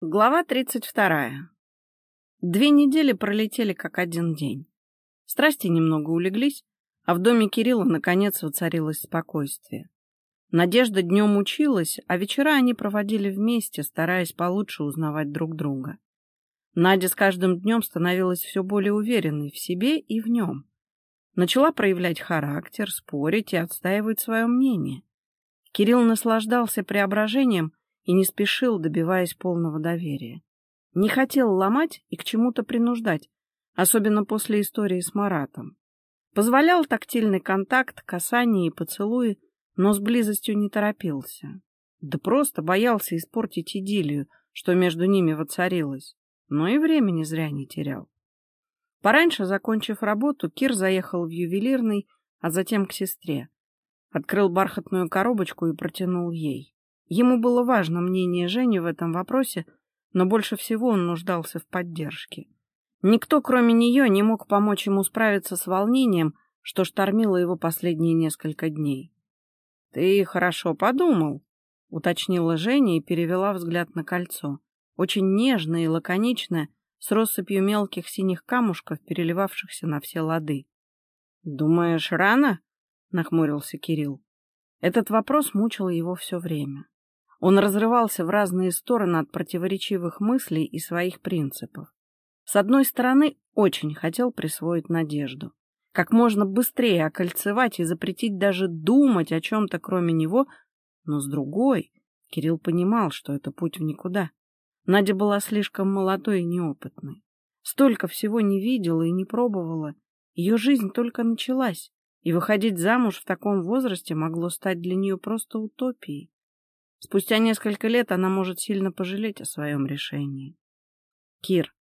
Глава 32. Две недели пролетели как один день. Страсти немного улеглись, а в доме Кирилла наконец воцарилось спокойствие. Надежда днем училась, а вечера они проводили вместе, стараясь получше узнавать друг друга. Надя с каждым днем становилась все более уверенной в себе и в нем. Начала проявлять характер, спорить и отстаивать свое мнение. Кирилл наслаждался преображением и не спешил, добиваясь полного доверия. Не хотел ломать и к чему-то принуждать, особенно после истории с Маратом. Позволял тактильный контакт, касание и поцелуи, но с близостью не торопился. Да просто боялся испортить идиллию, что между ними воцарилось, но и времени зря не терял. Пораньше, закончив работу, Кир заехал в ювелирный, а затем к сестре. Открыл бархатную коробочку и протянул ей. Ему было важно мнение Жени в этом вопросе, но больше всего он нуждался в поддержке. Никто, кроме нее, не мог помочь ему справиться с волнением, что штормило его последние несколько дней. — Ты хорошо подумал, — уточнила Женя и перевела взгляд на кольцо. Очень нежное и лаконичное, с россыпью мелких синих камушков, переливавшихся на все лады. — Думаешь, рано? — нахмурился Кирилл. Этот вопрос мучил его все время. Он разрывался в разные стороны от противоречивых мыслей и своих принципов. С одной стороны, очень хотел присвоить надежду. Как можно быстрее окольцевать и запретить даже думать о чем-то кроме него, но с другой, Кирилл понимал, что это путь в никуда. Надя была слишком молодой и неопытной. Столько всего не видела и не пробовала. Ее жизнь только началась, и выходить замуж в таком возрасте могло стать для нее просто утопией. Спустя несколько лет она может сильно пожалеть о своем решении. — Кир,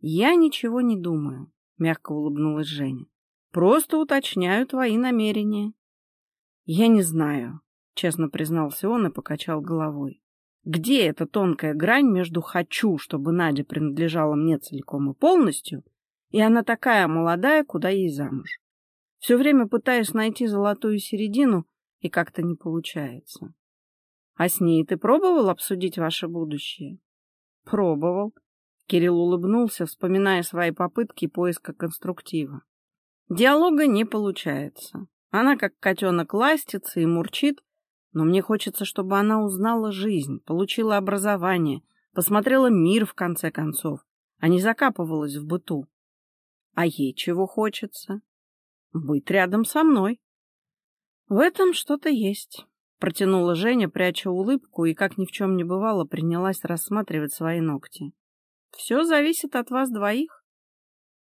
я ничего не думаю, — мягко улыбнулась Женя. — Просто уточняю твои намерения. — Я не знаю, — честно признался он и покачал головой. Где эта тонкая грань между «хочу», чтобы Надя принадлежала мне целиком и полностью, и она такая молодая, куда ей замуж? Все время пытаюсь найти золотую середину, и как-то не получается. А с ней ты пробовал обсудить ваше будущее? Пробовал. Кирилл улыбнулся, вспоминая свои попытки поиска конструктива. Диалога не получается. Она как котенок ластится и мурчит, но мне хочется, чтобы она узнала жизнь, получила образование, посмотрела мир в конце концов, а не закапывалась в быту. А ей чего хочется? Быть рядом со мной. В этом что-то есть. Протянула Женя, пряча улыбку, и, как ни в чем не бывало, принялась рассматривать свои ногти. «Все зависит от вас двоих».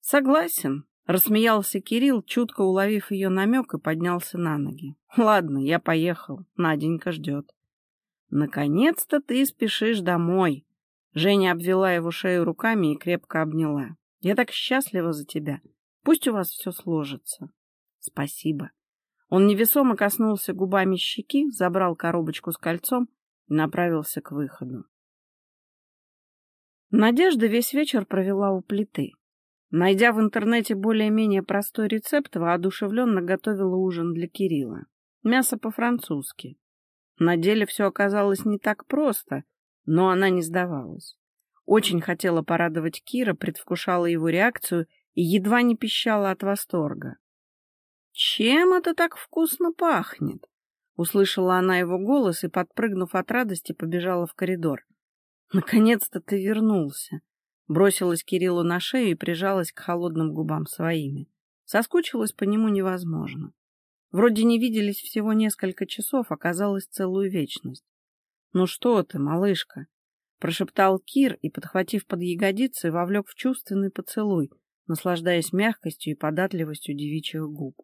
«Согласен», — рассмеялся Кирилл, чутко уловив ее намек, и поднялся на ноги. «Ладно, я поехал. Наденька ждет». «Наконец-то ты спешишь домой!» Женя обвела его шею руками и крепко обняла. «Я так счастлива за тебя. Пусть у вас все сложится». «Спасибо», он невесомо коснулся губами щеки, забрал коробочку с кольцом и направился к выходу. Надежда весь вечер провела у плиты. Найдя в интернете более-менее простой рецепт, воодушевленно готовила ужин для Кирилла. Мясо по-французски. На деле все оказалось не так просто, но она не сдавалась. Очень хотела порадовать Кира, предвкушала его реакцию и едва не пищала от восторга. «Чем это так вкусно пахнет?» Услышала она его голос и, подпрыгнув от радости, побежала в коридор. «Наконец-то ты вернулся!» Бросилась Кириллу на шею и прижалась к холодным губам своими. Соскучилась по нему невозможно. Вроде не виделись всего несколько часов, оказалось целую вечность. «Ну что ты, малышка?» — прошептал Кир и, подхватив под ягодицы, вовлек в чувственный поцелуй, наслаждаясь мягкостью и податливостью девичьих губ.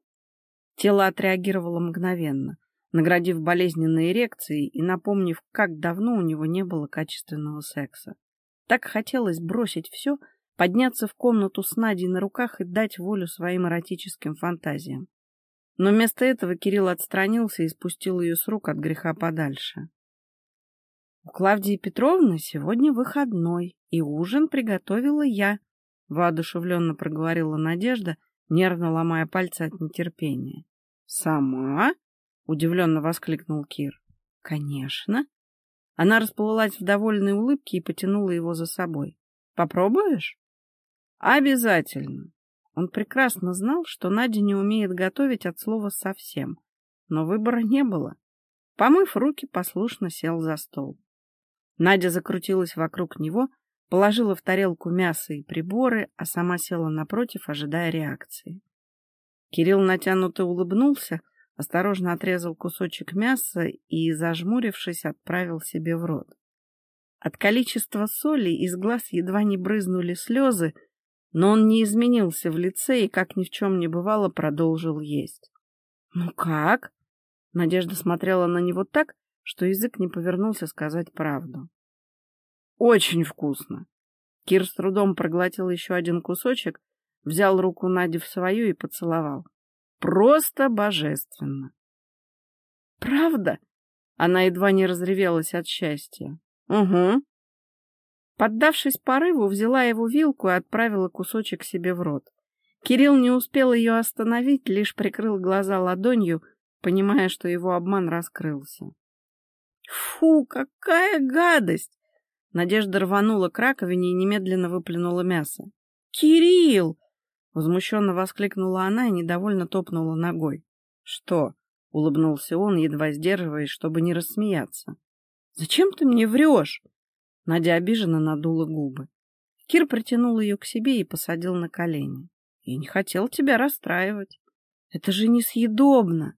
Тело отреагировало мгновенно, наградив болезненной эрекцией и напомнив, как давно у него не было качественного секса. Так хотелось бросить все, подняться в комнату с Надей на руках и дать волю своим эротическим фантазиям. Но вместо этого Кирилл отстранился и спустил ее с рук от греха подальше. «У Клавдии Петровны сегодня выходной, и ужин приготовила я», — воодушевленно проговорила Надежда, нервно ломая пальцы от нетерпения. «Сама?» — удивленно воскликнул Кир. «Конечно». Она расплылась в довольной улыбке и потянула его за собой. «Попробуешь?» «Обязательно!» Он прекрасно знал, что Надя не умеет готовить от слова совсем, но выбора не было. Помыв руки, послушно сел за стол. Надя закрутилась вокруг него, положила в тарелку мясо и приборы, а сама села напротив, ожидая реакции. Кирилл натянуто улыбнулся, осторожно отрезал кусочек мяса и, зажмурившись, отправил себе в рот. От количества соли из глаз едва не брызнули слезы, но он не изменился в лице и, как ни в чем не бывало, продолжил есть. — Ну как? Надежда смотрела на него так, что язык не повернулся сказать правду. — Очень вкусно. Кир с трудом проглотил еще один кусочек, взял руку Нади в свою и поцеловал. Просто божественно. — Правда? Она едва не разревелась от счастья. — Угу. Поддавшись порыву, взяла его вилку и отправила кусочек себе в рот. Кирилл не успел ее остановить, лишь прикрыл глаза ладонью, понимая, что его обман раскрылся. «Фу, какая гадость!» Надежда рванула к раковине и немедленно выплюнула мясо. «Кирилл!» — возмущенно воскликнула она и недовольно топнула ногой. «Что?» — улыбнулся он, едва сдерживаясь, чтобы не рассмеяться. «Зачем ты мне врешь?» Надя обиженно надула губы. Кир притянул ее к себе и посадил на колени. «Я не хотел тебя расстраивать. Это же несъедобно!»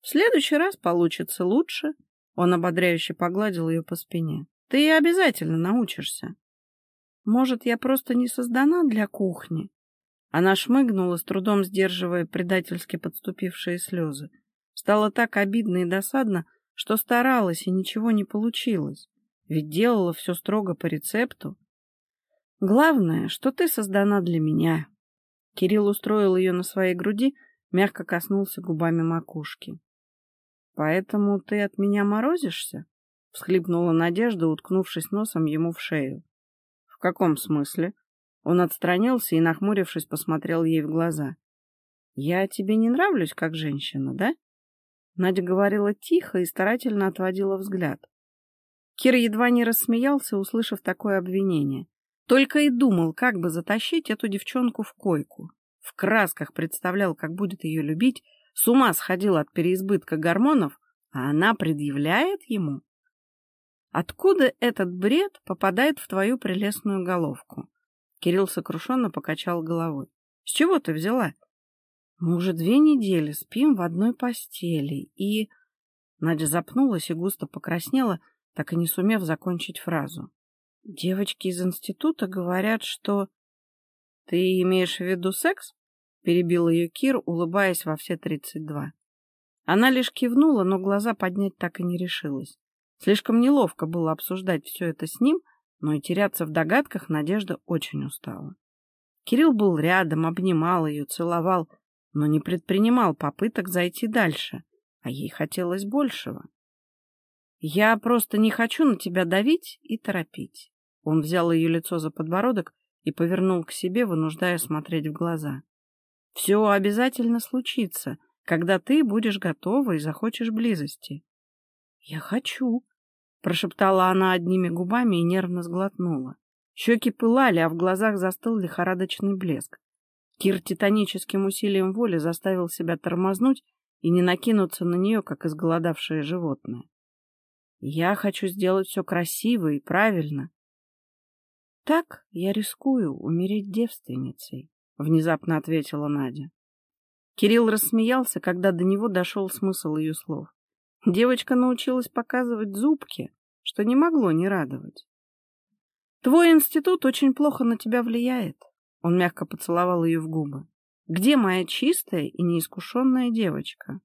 «В следующий раз получится лучше», — он ободряюще погладил ее по спине. «Ты обязательно научишься». «Может, я просто не создана для кухни?» Она шмыгнула, с трудом сдерживая предательски подступившие слезы. Стало так обидно и досадно, что старалась, и ничего не получилось. Ведь делала все строго по рецепту. Главное, что ты создана для меня. Кирилл устроил ее на своей груди, мягко коснулся губами макушки. Поэтому ты от меня морозишься? всхлипнула Надежда, уткнувшись носом ему в шею. В каком смысле? Он отстранился и, нахмурившись, посмотрел ей в глаза. Я тебе не нравлюсь как женщина, да? Надя говорила тихо и старательно отводила взгляд. Кир едва не рассмеялся, услышав такое обвинение. Только и думал, как бы затащить эту девчонку в койку. В красках представлял, как будет ее любить, с ума сходил от переизбытка гормонов, а она предъявляет ему. Откуда этот бред попадает в твою прелестную головку? Кирилл сокрушенно покачал головой. С чего ты взяла? Мы уже две недели спим в одной постели, и... Надя запнулась и густо покраснела, так и не сумев закончить фразу. Девочки из института говорят, что... Ты имеешь в виду секс? Перебил ее Кир, улыбаясь во все тридцать два. Она лишь кивнула, но глаза поднять так и не решилась. Слишком неловко было обсуждать все это с ним, но и теряться в догадках Надежда очень устала. Кирилл был рядом, обнимал ее, целовал, но не предпринимал попыток зайти дальше, а ей хотелось большего. Я просто не хочу на тебя давить и торопить. Он взял ее лицо за подбородок и повернул к себе, вынуждая смотреть в глаза. Все обязательно случится, когда ты будешь готова и захочешь близости. Я хочу, прошептала она одними губами и нервно сглотнула. Щеки пылали, а в глазах застыл лихорадочный блеск. Кир титаническим усилием воли заставил себя тормознуть и не накинуться на нее, как изголодавшее животное. Я хочу сделать все красиво и правильно. Так я рискую умереть девственницей, внезапно ответила Надя. Кирилл рассмеялся, когда до него дошел смысл ее слов. Девочка научилась показывать зубки, что не могло не радовать. Твой институт очень плохо на тебя влияет. Он мягко поцеловал ее в губы. Где моя чистая и неискушенная девочка?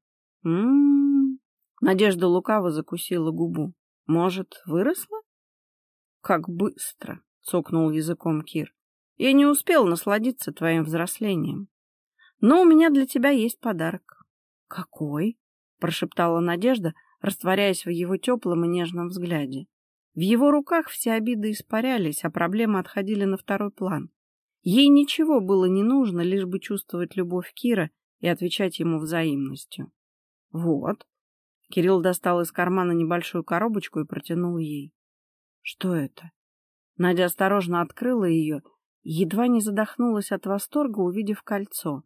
М-м-м. Надежда лукаво закусила губу. Может, выросла? Как быстро, цокнул языком Кир. Я не успел насладиться твоим взрослением. Но у меня для тебя есть подарок. Какой? Прошептала Надежда, растворяясь в его теплом и нежном взгляде. В его руках все обиды испарялись, а проблемы отходили на второй план. Ей ничего было не нужно, лишь бы чувствовать любовь Кира и отвечать ему взаимностью. Вот, Кирилл достал из кармана небольшую коробочку и протянул ей. Что это? Надя осторожно открыла ее едва не задохнулась от восторга, увидев кольцо.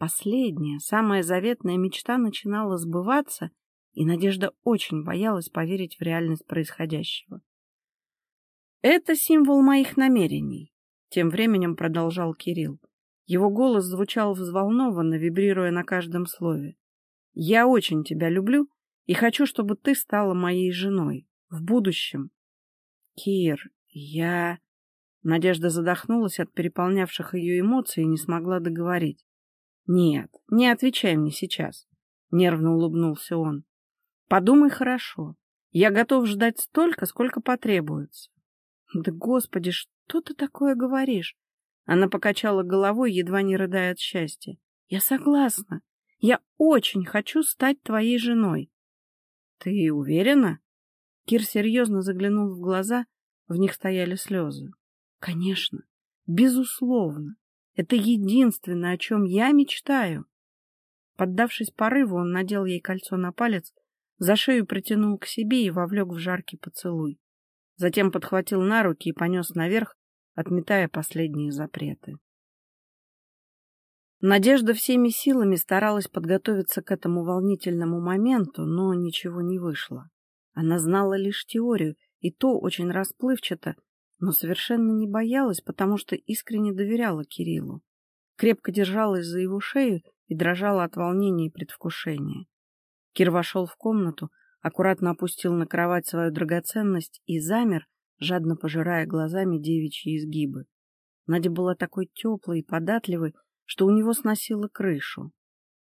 Последняя, самая заветная мечта начинала сбываться, и Надежда очень боялась поверить в реальность происходящего. «Это символ моих намерений», — тем временем продолжал Кирилл. Его голос звучал взволнованно, вибрируя на каждом слове. «Я очень тебя люблю и хочу, чтобы ты стала моей женой. В будущем». «Кир, я...» Надежда задохнулась от переполнявших ее эмоций и не смогла договорить. «Нет, не отвечай мне сейчас», — нервно улыбнулся он. «Подумай хорошо. Я готов ждать столько, сколько потребуется. Да, господи, что ты такое говоришь? Она покачала головой, едва не рыдая от счастья. Я согласна. Я очень хочу стать твоей женой. Ты уверена? Кир серьезно заглянул в глаза, в них стояли слезы. Конечно, безусловно. Это единственное, о чем я мечтаю. Поддавшись порыву, он надел ей кольцо на палец, за шею притянул к себе и вовлек в жаркий поцелуй. Затем подхватил на руки и понес наверх, отметая последние запреты. Надежда всеми силами старалась подготовиться к этому волнительному моменту, но ничего не вышло. Она знала лишь теорию, и то очень расплывчато, но совершенно не боялась, потому что искренне доверяла Кириллу. Крепко держалась за его шею и дрожала от волнения и предвкушения. Кир вошел в комнату, аккуратно опустил на кровать свою драгоценность и замер, жадно пожирая глазами девичьи изгибы. Надя была такой теплой и податливой, что у него сносило крышу.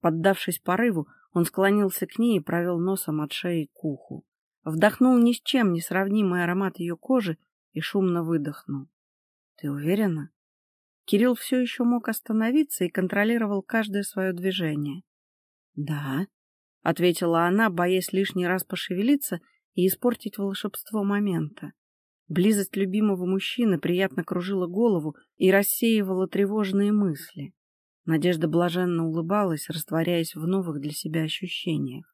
Поддавшись порыву, он склонился к ней и провел носом от шеи к уху. Вдохнул ни с чем не сравнимый аромат ее кожи и шумно выдохнул. — Ты уверена? Кирилл все еще мог остановиться и контролировал каждое свое движение. — Да, — ответила она, боясь лишний раз пошевелиться и испортить волшебство момента. Близость любимого мужчины приятно кружила голову и рассеивала тревожные мысли. Надежда блаженно улыбалась, растворяясь в новых для себя ощущениях.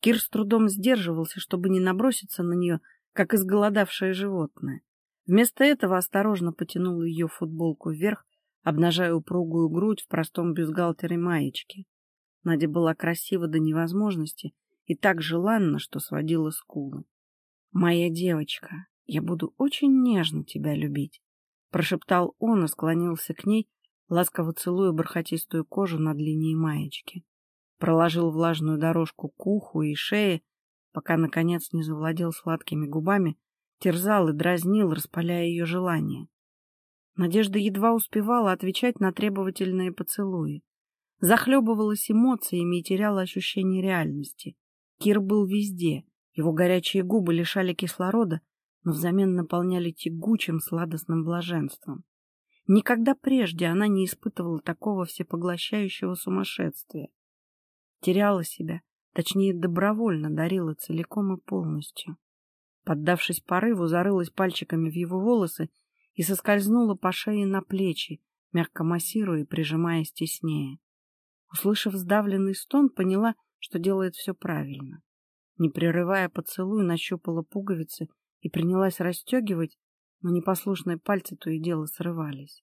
Кир с трудом сдерживался, чтобы не наброситься на нее, как изголодавшее животное. Вместо этого осторожно потянул ее футболку вверх, обнажая упругую грудь в простом бюстгальтере маечке. Надя была красива до невозможности и так желанна, что сводила скулы. «Моя девочка, я буду очень нежно тебя любить», — прошептал он и склонился к ней, ласково целуя бархатистую кожу над линией маечки. Проложил влажную дорожку к уху и шее, пока, наконец, не завладел сладкими губами, терзал и дразнил, распаляя ее желание. Надежда едва успевала отвечать на требовательные поцелуи захлебывалась эмоциями и теряла ощущение реальности. Кир был везде, его горячие губы лишали кислорода, но взамен наполняли тягучим сладостным блаженством. Никогда прежде она не испытывала такого всепоглощающего сумасшествия. Теряла себя, точнее, добровольно дарила целиком и полностью. Поддавшись порыву, зарылась пальчиками в его волосы и соскользнула по шее на плечи, мягко массируя и прижимаясь теснее. Услышав сдавленный стон, поняла, что делает все правильно. Не прерывая поцелуй, нащупала пуговицы и принялась расстегивать, но непослушные пальцы то и дело срывались.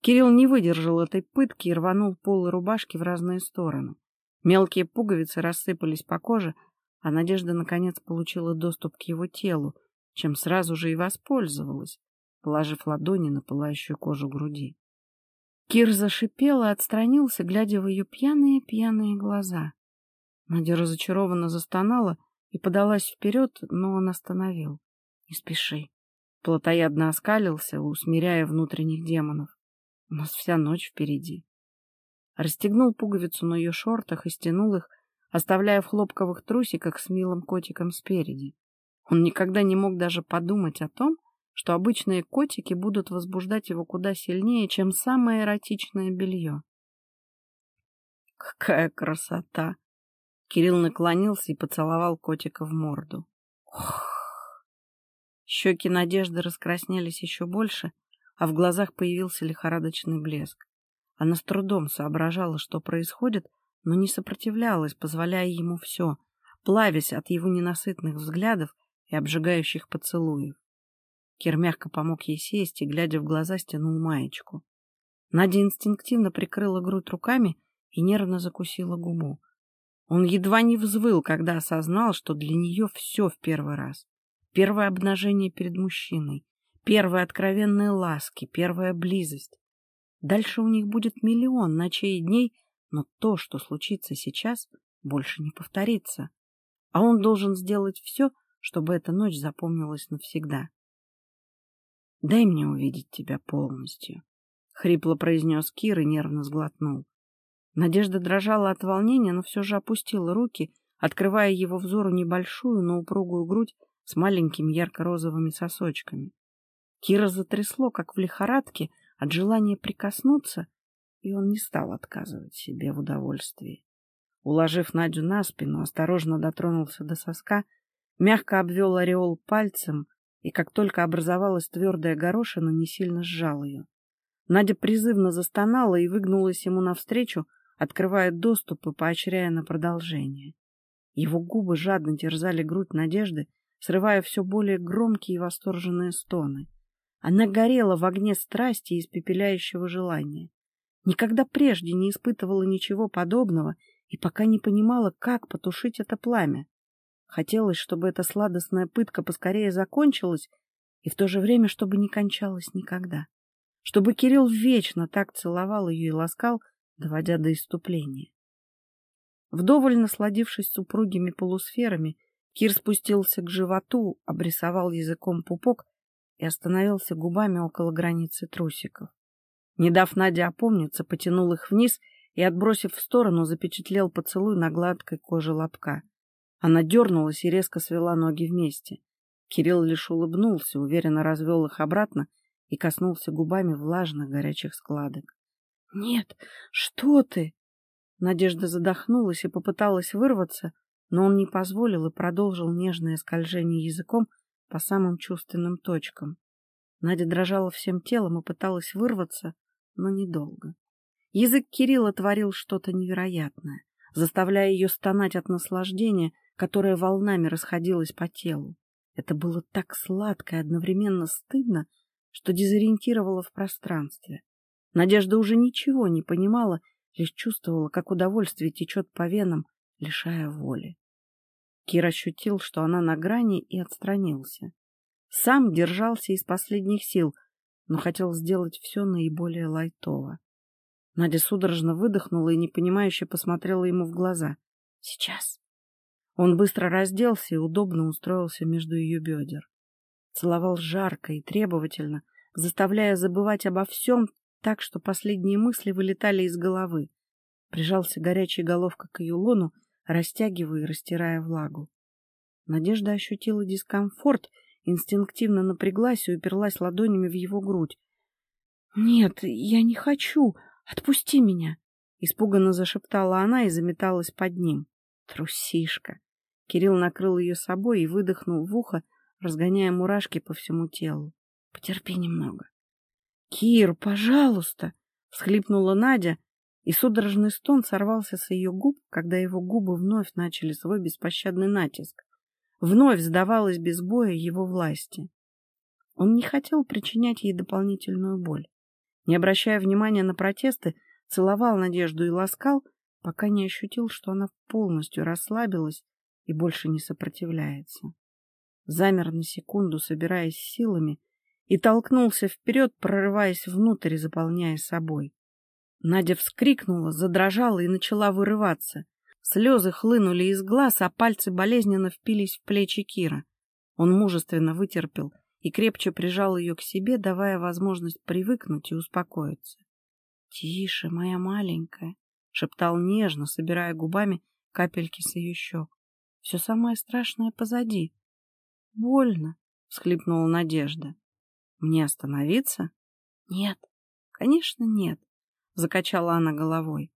Кирилл не выдержал этой пытки и рванул полы рубашки в разные стороны. Мелкие пуговицы рассыпались по коже, а Надежда наконец получила доступ к его телу, чем сразу же и воспользовалась, положив ладони на пылающую кожу груди. Кир зашипел и отстранился, глядя в ее пьяные-пьяные глаза. Надя разочарованно застонала и подалась вперед, но он остановил. — Не спеши. Платоядно оскалился, усмиряя внутренних демонов. У нас вся ночь впереди. Расстегнул пуговицу на ее шортах и стянул их, оставляя в хлопковых трусиках с милым котиком спереди. Он никогда не мог даже подумать о том, что обычные котики будут возбуждать его куда сильнее, чем самое эротичное белье. Какая красота! Кирилл наклонился и поцеловал котика в морду. Ох! Щеки Надежды раскраснелись еще больше, а в глазах появился лихорадочный блеск. Она с трудом соображала, что происходит, но не сопротивлялась, позволяя ему все, плавясь от его ненасытных взглядов и обжигающих поцелуев. Кир мягко помог ей сесть и, глядя в глаза, стянул маечку. Надя инстинктивно прикрыла грудь руками и нервно закусила губу. Он едва не взвыл, когда осознал, что для нее все в первый раз. Первое обнажение перед мужчиной, первые откровенные ласки, первая близость. Дальше у них будет миллион ночей и дней, но то, что случится сейчас, больше не повторится. А он должен сделать все, чтобы эта ночь запомнилась навсегда. Дай мне увидеть тебя полностью, — хрипло произнес Кир и нервно сглотнул. Надежда дрожала от волнения, но все же опустила руки, открывая его взору небольшую, но упругую грудь с маленькими ярко-розовыми сосочками. Кира затрясло, как в лихорадке, от желания прикоснуться, и он не стал отказывать себе в удовольствии. Уложив Надю на спину, осторожно дотронулся до соска, мягко обвел ореол пальцем и как только образовалась твердая горошина, не сильно сжал ее. Надя призывно застонала и выгнулась ему навстречу, открывая доступ и поощряя на продолжение. Его губы жадно терзали грудь Надежды, срывая все более громкие и восторженные стоны. Она горела в огне страсти и испепеляющего желания. Никогда прежде не испытывала ничего подобного и пока не понимала, как потушить это пламя. Хотелось, чтобы эта сладостная пытка поскорее закончилась, и в то же время, чтобы не кончалась никогда. Чтобы Кирилл вечно так целовал ее и ласкал, доводя до иступления. Вдоволь насладившись супругими полусферами, Кир спустился к животу, обрисовал языком пупок и остановился губами около границы трусиков. Не дав Наде опомниться, потянул их вниз и, отбросив в сторону, запечатлел поцелуй на гладкой коже лобка. Она дернулась и резко свела ноги вместе. Кирилл лишь улыбнулся, уверенно развел их обратно и коснулся губами влажных горячих складок. — Нет, что ты? Надежда задохнулась и попыталась вырваться, но он не позволил и продолжил нежное скольжение языком по самым чувственным точкам. Надя дрожала всем телом и пыталась вырваться, но недолго. Язык Кирилла творил что-то невероятное, заставляя ее стонать от наслаждения, которая волнами расходилась по телу. Это было так сладко и одновременно стыдно, что дезориентировало в пространстве. Надежда уже ничего не понимала, лишь чувствовала, как удовольствие течет по венам, лишая воли. Кир ощутил, что она на грани, и отстранился. Сам держался из последних сил, но хотел сделать все наиболее лайтово. Надя судорожно выдохнула и непонимающе посмотрела ему в глаза. — Сейчас. Он быстро разделся и удобно устроился между ее бедер. Целовал жарко и требовательно, заставляя забывать обо всем, так что последние мысли вылетали из головы. Прижался горячей головкой к ее лону, растягивая и растирая влагу. Надежда ощутила дискомфорт, инстинктивно напряглась и уперлась ладонями в его грудь. — Нет, я не хочу! Отпусти меня! — испуганно зашептала она и заметалась под ним. Трусишка. Кирилл накрыл ее собой и выдохнул в ухо, разгоняя мурашки по всему телу. Потерпи немного. Кир, пожалуйста, всхлипнула Надя, и судорожный стон сорвался с ее губ, когда его губы вновь начали свой беспощадный натиск. Вновь сдавалась без боя его власти. Он не хотел причинять ей дополнительную боль. Не обращая внимания на протесты, целовал Надежду и ласкал, пока не ощутил, что она полностью расслабилась и больше не сопротивляется. Замер на секунду, собираясь силами, и толкнулся вперед, прорываясь внутрь и заполняя собой. Надя вскрикнула, задрожала и начала вырываться. Слезы хлынули из глаз, а пальцы болезненно впились в плечи Кира. Он мужественно вытерпел и крепче прижал ее к себе, давая возможность привыкнуть и успокоиться. — Тише, моя маленькая, — шептал нежно, собирая губами капельки с ее щек. — Все самое страшное позади. — Больно, — всхлипнула Надежда. — Мне остановиться? — Нет, конечно, нет, — закачала она головой.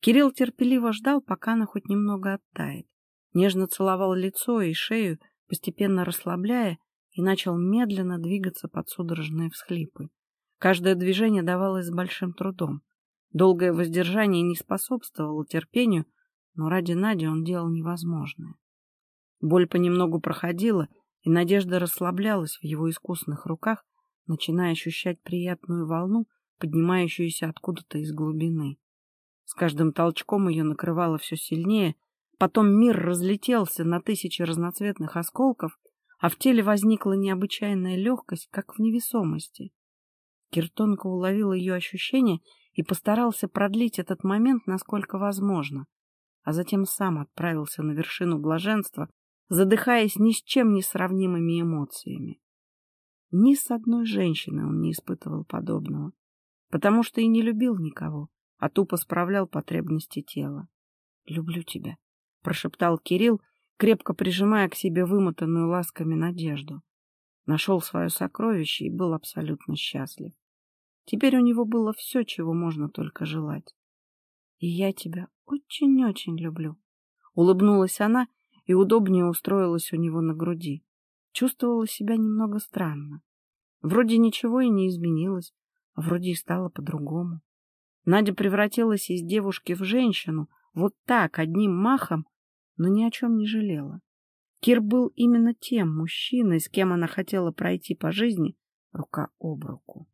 Кирилл терпеливо ждал, пока она хоть немного оттает. Нежно целовал лицо и шею, постепенно расслабляя, и начал медленно двигаться под судорожные всхлипы. Каждое движение давалось с большим трудом. Долгое воздержание не способствовало терпению, но ради Нади он делал невозможное. Боль понемногу проходила, и надежда расслаблялась в его искусных руках, начиная ощущать приятную волну, поднимающуюся откуда-то из глубины. С каждым толчком ее накрывало все сильнее, потом мир разлетелся на тысячи разноцветных осколков, а в теле возникла необычайная легкость, как в невесомости. Киртонко уловил ее ощущение и постарался продлить этот момент насколько возможно, а затем сам отправился на вершину блаженства, задыхаясь ни с чем не сравнимыми эмоциями. Ни с одной женщиной он не испытывал подобного, потому что и не любил никого, а тупо справлял потребности тела. «Люблю тебя», — прошептал Кирилл, крепко прижимая к себе вымотанную ласками надежду. Нашел свое сокровище и был абсолютно счастлив. Теперь у него было все, чего можно только желать. — И я тебя очень-очень люблю. Улыбнулась она и удобнее устроилась у него на груди. Чувствовала себя немного странно. Вроде ничего и не изменилось, вроде и стало по-другому. Надя превратилась из девушки в женщину, вот так, одним махом, но ни о чем не жалела. Кир был именно тем мужчиной, с кем она хотела пройти по жизни рука об руку.